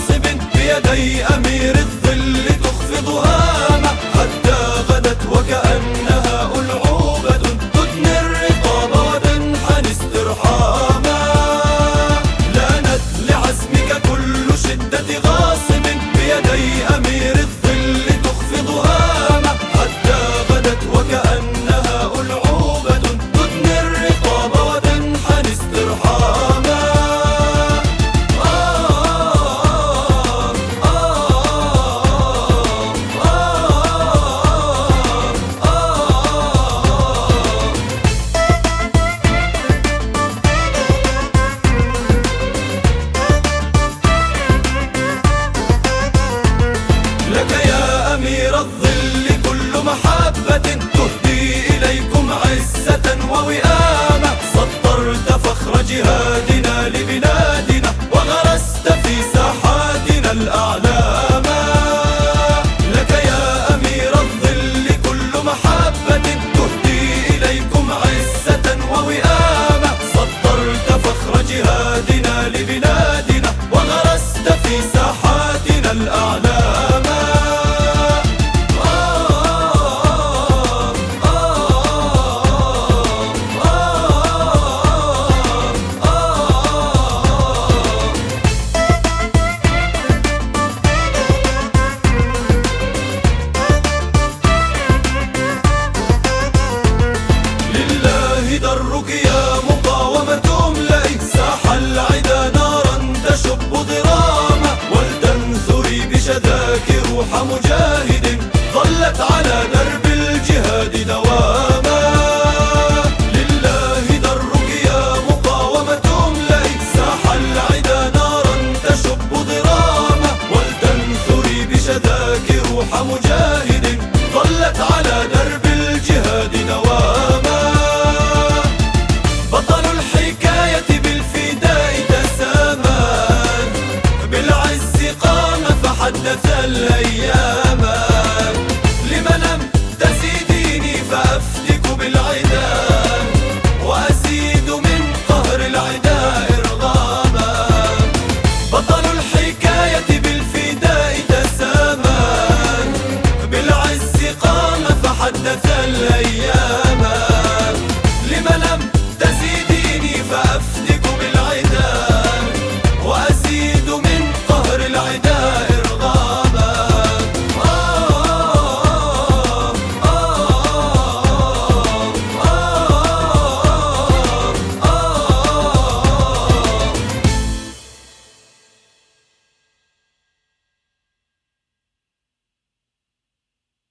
معصب بيدي أمير الظل تخفض هامة حتى غدت وكأنها ألعوبة تدني الرقاب وتنحني استرحاما لانت لعزمك كل شدة غاصب بيدي محبة تهدي إليكم عزة ووئامة سطرت فخر جهادي روح مجاهد ظلت على درب الجهاد دواما. لله درك يا مقاومة لئن ساح العدا نارا تشب ضراما. ولتنثري بشذاك روح مجاهد ظلت على درب الجهاد دواما. بطل الحكاية بالفداء تسامان بالعز قام فحدث الليل